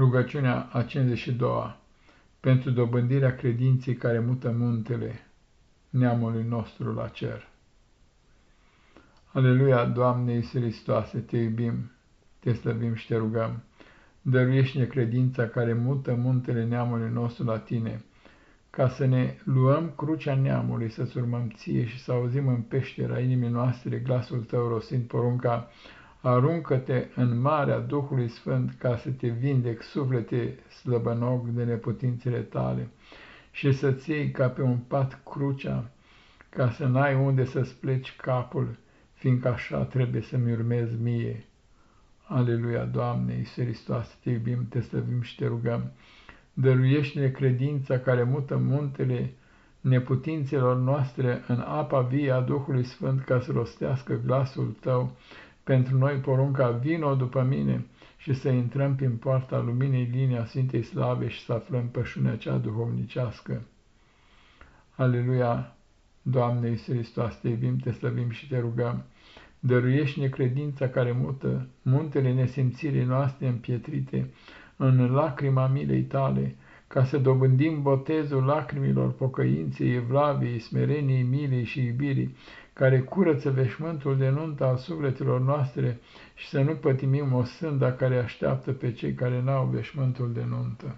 Rugăciunea a 52-a pentru dobândirea credinței care mută muntele neamului nostru la cer. Aleluia, Doamne Iisus Hristoase, te iubim, te slăbim și te rugăm. Dăruiește-ne credința care mută muntele neamului nostru la tine, ca să ne luăm crucea neamului, să-ți urmăm ție și să auzim în peștera inimii noastre glasul tău rosind porunca Aruncă-te în marea Duhului Sfânt ca să te vindec suflete slăbănog de neputințele tale și să-ți iei ca pe un pat crucea, ca să n-ai unde să-ți pleci capul, fiindcă așa trebuie să-mi urmezi mie. Aleluia, Doamne, Iisus Hristos, te iubim, te slăvim și te rugăm. Dăruiește-ne credința care mută muntele neputințelor noastre în apa vie a Duhului Sfânt ca să rostească glasul Tău pentru noi porunca vino după mine și să intrăm prin poarta luminii linia Sfintei Slave și să aflăm pășunea cea duhovnicească. Aleluia! Doamne Iisus Hristos, te iubim, te slăvim și te rugăm. Dăruiește-ne credința care mută muntele nesimțirii noastre împietrite în lacrima milei tale, ca să dobândim botezul lacrimilor pocăinței, evlaviei, smereniei, milei și iubirii, care curăță veșmântul de nuntă al sufletelor noastre și să nu pătimim o sânda care așteaptă pe cei care n-au veșmântul de nuntă.